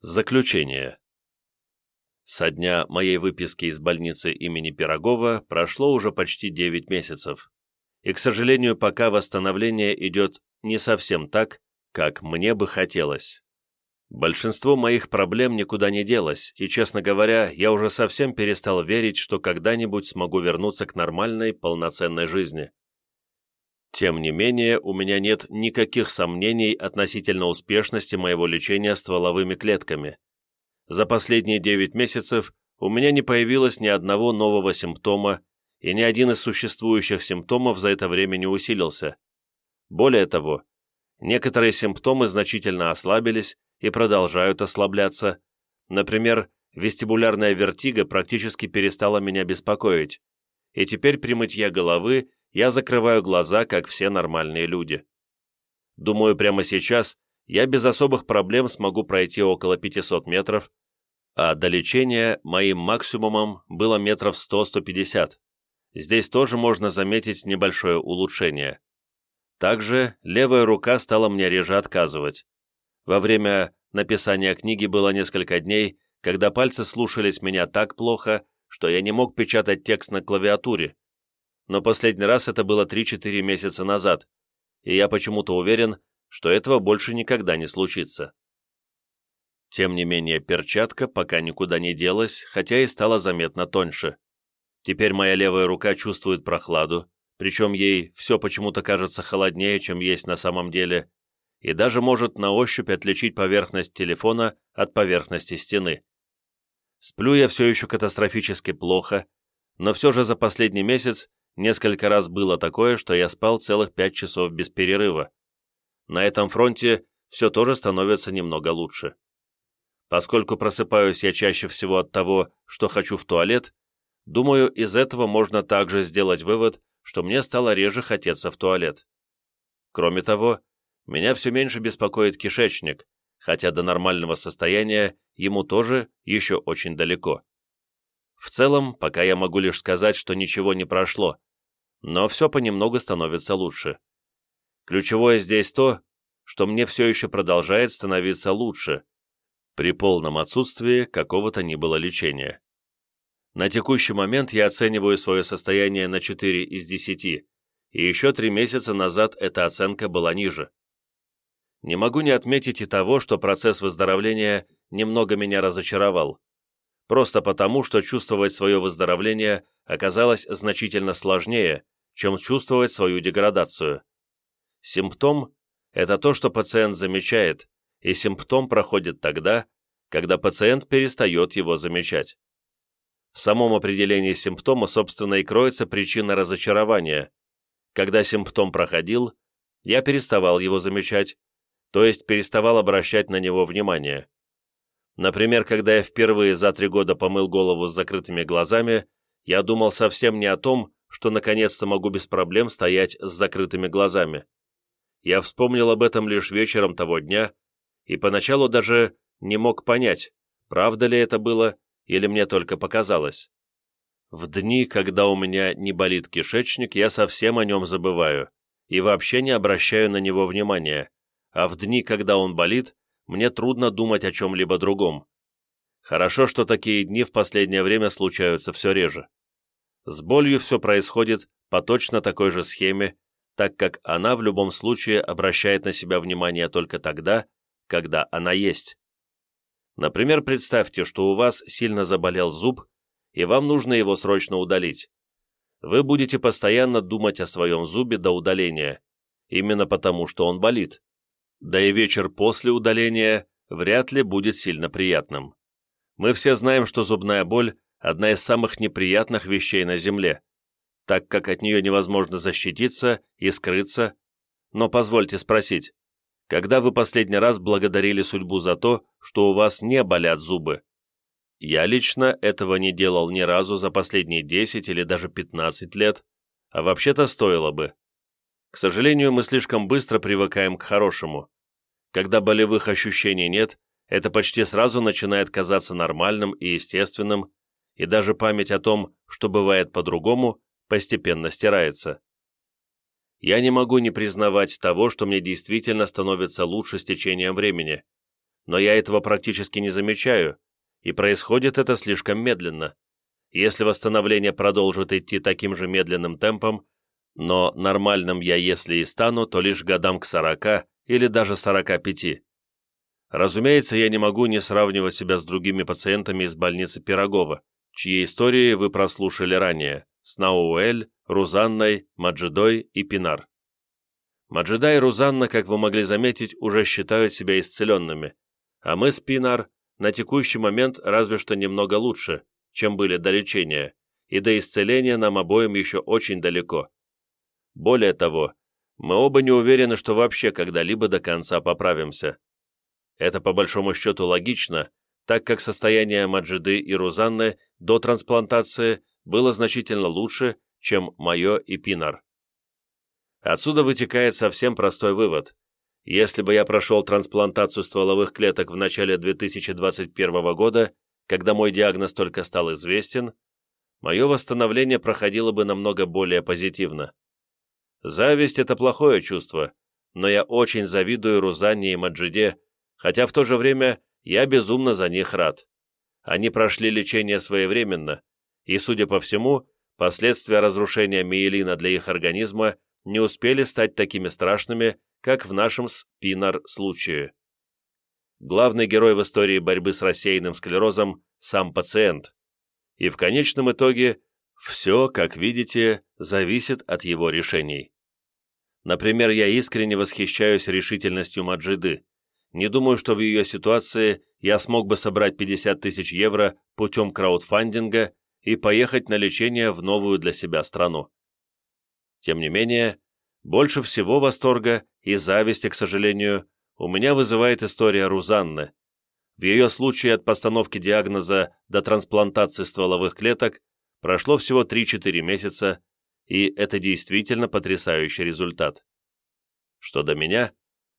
Заключение. Со дня моей выписки из больницы имени Пирогова прошло уже почти 9 месяцев. И, к сожалению, пока восстановление идет не совсем так, как мне бы хотелось. Большинство моих проблем никуда не делось, и, честно говоря, я уже совсем перестал верить, что когда-нибудь смогу вернуться к нормальной, полноценной жизни. Тем не менее, у меня нет никаких сомнений относительно успешности моего лечения стволовыми клетками. За последние 9 месяцев у меня не появилось ни одного нового симптома, и ни один из существующих симптомов за это время не усилился. Более того, некоторые симптомы значительно ослабились и продолжают ослабляться. Например, вестибулярная вертига практически перестала меня беспокоить, и теперь при мытье головы я закрываю глаза, как все нормальные люди. Думаю, прямо сейчас я без особых проблем смогу пройти около 500 метров, а до лечения моим максимумом было метров 100-150. Здесь тоже можно заметить небольшое улучшение. Также левая рука стала мне реже отказывать. Во время написания книги было несколько дней, когда пальцы слушались меня так плохо, что я не мог печатать текст на клавиатуре, но последний раз это было 3-4 месяца назад, и я почему-то уверен, что этого больше никогда не случится. Тем не менее, перчатка пока никуда не делась, хотя и стала заметно тоньше. Теперь моя левая рука чувствует прохладу, причем ей все почему-то кажется холоднее, чем есть на самом деле, и даже может на ощупь отличить поверхность телефона от поверхности стены. Сплю я все еще катастрофически плохо, но все же за последний месяц Несколько раз было такое, что я спал целых пять часов без перерыва. На этом фронте все тоже становится немного лучше. Поскольку просыпаюсь я чаще всего от того, что хочу в туалет, думаю, из этого можно также сделать вывод, что мне стало реже хотеться в туалет. Кроме того, меня все меньше беспокоит кишечник, хотя до нормального состояния ему тоже еще очень далеко. В целом, пока я могу лишь сказать, что ничего не прошло, но все понемногу становится лучше. Ключевое здесь то, что мне все еще продолжает становиться лучше, при полном отсутствии какого-то ни было лечения. На текущий момент я оцениваю свое состояние на 4 из 10, и еще три месяца назад эта оценка была ниже. Не могу не отметить и того, что процесс выздоровления немного меня разочаровал просто потому, что чувствовать свое выздоровление оказалось значительно сложнее, чем чувствовать свою деградацию. Симптом – это то, что пациент замечает, и симптом проходит тогда, когда пациент перестает его замечать. В самом определении симптома, собственно, и кроется причина разочарования. Когда симптом проходил, я переставал его замечать, то есть переставал обращать на него внимание. Например, когда я впервые за три года помыл голову с закрытыми глазами, я думал совсем не о том, что наконец-то могу без проблем стоять с закрытыми глазами. Я вспомнил об этом лишь вечером того дня, и поначалу даже не мог понять, правда ли это было или мне только показалось. В дни, когда у меня не болит кишечник, я совсем о нем забываю и вообще не обращаю на него внимания, а в дни, когда он болит, мне трудно думать о чем-либо другом. Хорошо, что такие дни в последнее время случаются все реже. С болью все происходит по точно такой же схеме, так как она в любом случае обращает на себя внимание только тогда, когда она есть. Например, представьте, что у вас сильно заболел зуб, и вам нужно его срочно удалить. Вы будете постоянно думать о своем зубе до удаления, именно потому, что он болит да и вечер после удаления вряд ли будет сильно приятным. Мы все знаем, что зубная боль – одна из самых неприятных вещей на Земле, так как от нее невозможно защититься и скрыться. Но позвольте спросить, когда вы последний раз благодарили судьбу за то, что у вас не болят зубы? Я лично этого не делал ни разу за последние 10 или даже 15 лет, а вообще-то стоило бы. К сожалению, мы слишком быстро привыкаем к хорошему. Когда болевых ощущений нет, это почти сразу начинает казаться нормальным и естественным, и даже память о том, что бывает по-другому, постепенно стирается. Я не могу не признавать того, что мне действительно становится лучше с течением времени, но я этого практически не замечаю, и происходит это слишком медленно. Если восстановление продолжит идти таким же медленным темпом, но нормальным я, если и стану, то лишь годам к 40 или даже 45. Разумеется, я не могу не сравнивать себя с другими пациентами из больницы Пирогова, чьи истории вы прослушали ранее, с Науэль, Рузанной, Маджидой и Пинар. Маджида и Рузанна, как вы могли заметить, уже считают себя исцеленными, а мы с Пинар на текущий момент разве что немного лучше, чем были до лечения, и до исцеления нам обоим еще очень далеко. Более того, мы оба не уверены, что вообще когда-либо до конца поправимся. Это по большому счету логично, так как состояние Маджиды и Рузанны до трансплантации было значительно лучше, чем мое и Пинар. Отсюда вытекает совсем простой вывод. Если бы я прошел трансплантацию стволовых клеток в начале 2021 года, когда мой диагноз только стал известен, мое восстановление проходило бы намного более позитивно. Зависть – это плохое чувство, но я очень завидую Рузанне и Маджиде, хотя в то же время я безумно за них рад. Они прошли лечение своевременно, и, судя по всему, последствия разрушения миелина для их организма не успели стать такими страшными, как в нашем спинар случае. Главный герой в истории борьбы с рассеянным склерозом – сам пациент. И в конечном итоге все, как видите, зависит от его решений. Например, я искренне восхищаюсь решительностью Маджиды. Не думаю, что в ее ситуации я смог бы собрать 50 тысяч евро путем краудфандинга и поехать на лечение в новую для себя страну. Тем не менее, больше всего восторга и зависти, к сожалению, у меня вызывает история Рузанны. В ее случае от постановки диагноза до трансплантации стволовых клеток прошло всего 3-4 месяца, и это действительно потрясающий результат. Что до меня,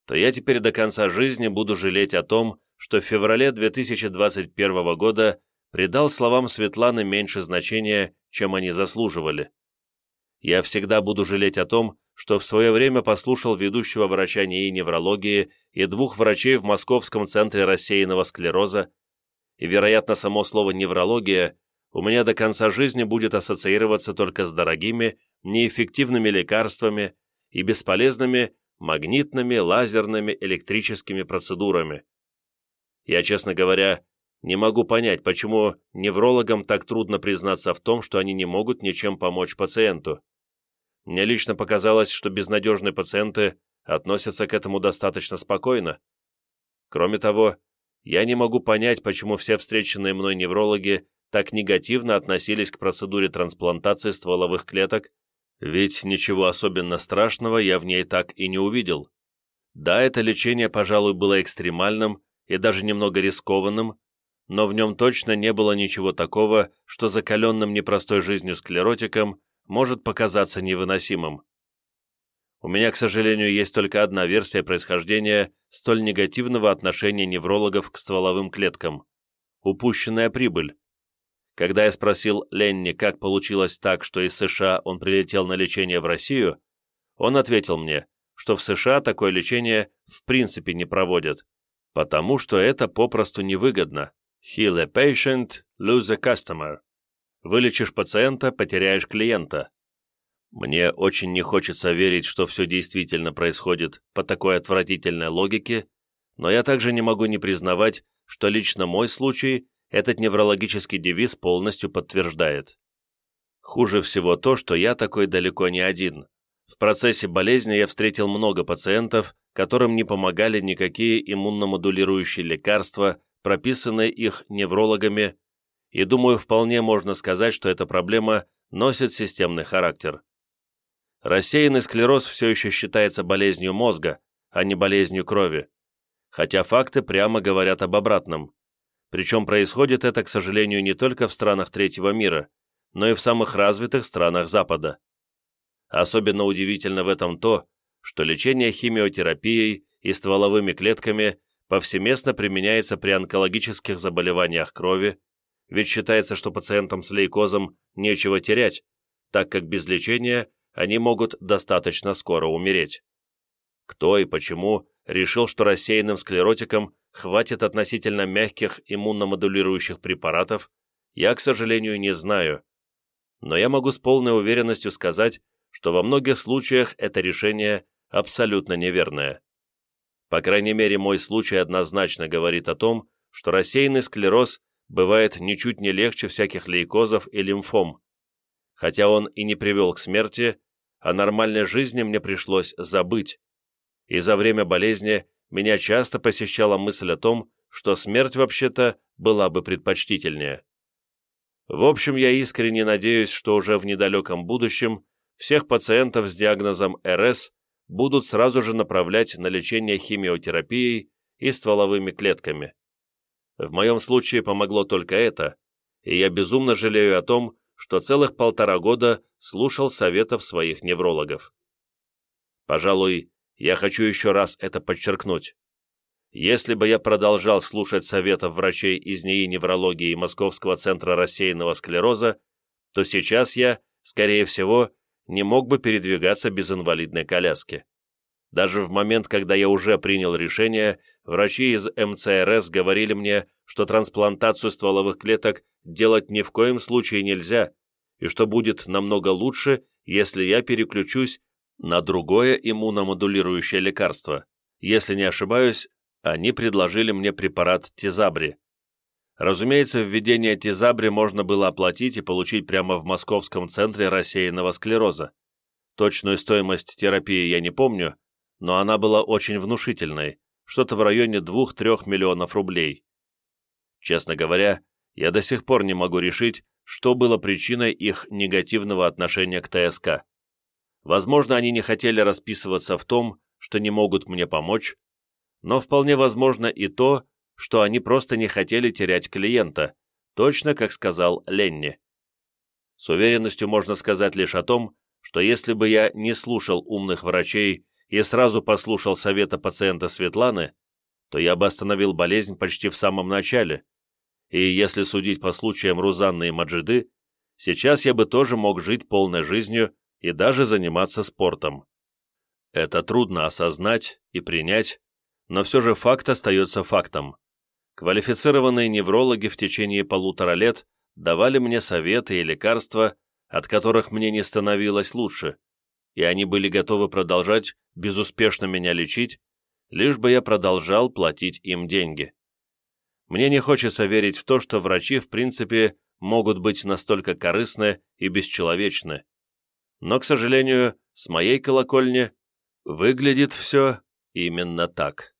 то я теперь до конца жизни буду жалеть о том, что в феврале 2021 года придал словам Светланы меньше значения, чем они заслуживали. Я всегда буду жалеть о том, что в свое время послушал ведущего врача НИИ неврологии и двух врачей в Московском центре рассеянного склероза, и, вероятно, само слово «неврология» у меня до конца жизни будет ассоциироваться только с дорогими, неэффективными лекарствами и бесполезными магнитными, лазерными, электрическими процедурами. Я, честно говоря, не могу понять, почему неврологам так трудно признаться в том, что они не могут ничем помочь пациенту. Мне лично показалось, что безнадежные пациенты относятся к этому достаточно спокойно. Кроме того, я не могу понять, почему все встреченные мной неврологи так негативно относились к процедуре трансплантации стволовых клеток, ведь ничего особенно страшного я в ней так и не увидел. Да, это лечение, пожалуй, было экстремальным и даже немного рискованным, но в нем точно не было ничего такого, что закаленным непростой жизнью склеротикам может показаться невыносимым. У меня, к сожалению, есть только одна версия происхождения столь негативного отношения неврологов к стволовым клеткам – упущенная прибыль. Когда я спросил Ленни, как получилось так, что из США он прилетел на лечение в Россию, он ответил мне, что в США такое лечение в принципе не проводят, потому что это попросту невыгодно. Heal a patient, lose a customer. Вылечишь пациента, потеряешь клиента. Мне очень не хочется верить, что все действительно происходит по такой отвратительной логике, но я также не могу не признавать, что лично мой случай этот неврологический девиз полностью подтверждает. Хуже всего то, что я такой далеко не один. В процессе болезни я встретил много пациентов, которым не помогали никакие иммуномодулирующие лекарства, прописанные их неврологами и думаю, вполне можно сказать, что эта проблема носит системный характер. Рассеянный склероз все еще считается болезнью мозга, а не болезнью крови, хотя факты прямо говорят об обратном. Причем происходит это, к сожалению, не только в странах третьего мира, но и в самых развитых странах Запада. Особенно удивительно в этом то, что лечение химиотерапией и стволовыми клетками повсеместно применяется при онкологических заболеваниях крови, ведь считается, что пациентам с лейкозом нечего терять, так как без лечения они могут достаточно скоро умереть. Кто и почему решил, что рассеянным склеротикам хватит относительно мягких иммуномодулирующих препаратов, я, к сожалению, не знаю. Но я могу с полной уверенностью сказать, что во многих случаях это решение абсолютно неверное. По крайней мере, мой случай однозначно говорит о том, что рассеянный склероз бывает ничуть не легче всяких лейкозов и лимфом. Хотя он и не привел к смерти, о нормальной жизни мне пришлось забыть. И за время болезни меня часто посещала мысль о том, что смерть вообще-то была бы предпочтительнее. В общем, я искренне надеюсь, что уже в недалеком будущем всех пациентов с диагнозом РС будут сразу же направлять на лечение химиотерапией и стволовыми клетками. В моем случае помогло только это, и я безумно жалею о том, что целых полтора года слушал советов своих неврологов. Пожалуй, я хочу еще раз это подчеркнуть. Если бы я продолжал слушать советов врачей из НИИ неврологии Московского центра рассеянного склероза, то сейчас я, скорее всего, не мог бы передвигаться без инвалидной коляски. Даже в момент, когда я уже принял решение, врачи из МЦРС говорили мне, что трансплантацию стволовых клеток делать ни в коем случае нельзя, и что будет намного лучше, если я переключусь на другое иммуномодулирующее лекарство. Если не ошибаюсь, они предложили мне препарат Тизабри. Разумеется, введение Тизабри можно было оплатить и получить прямо в Московском центре рассеянного склероза. Точную стоимость терапии я не помню, но она была очень внушительной, что-то в районе 2-3 миллионов рублей. Честно говоря, я до сих пор не могу решить, что было причиной их негативного отношения к ТСК. Возможно, они не хотели расписываться в том, что не могут мне помочь, но вполне возможно и то, что они просто не хотели терять клиента, точно как сказал Ленни. С уверенностью можно сказать лишь о том, что если бы я не слушал умных врачей и сразу послушал совета пациента Светланы, то я бы остановил болезнь почти в самом начале. И если судить по случаям Рузанны и Маджиды, сейчас я бы тоже мог жить полной жизнью и даже заниматься спортом. Это трудно осознать и принять, но все же факт остается фактом. Квалифицированные неврологи в течение полутора лет давали мне советы и лекарства, от которых мне не становилось лучше, и они были готовы продолжать безуспешно меня лечить, лишь бы я продолжал платить им деньги. Мне не хочется верить в то, что врачи, в принципе, могут быть настолько корыстны и бесчеловечны. Но, к сожалению, с моей колокольни выглядит все именно так.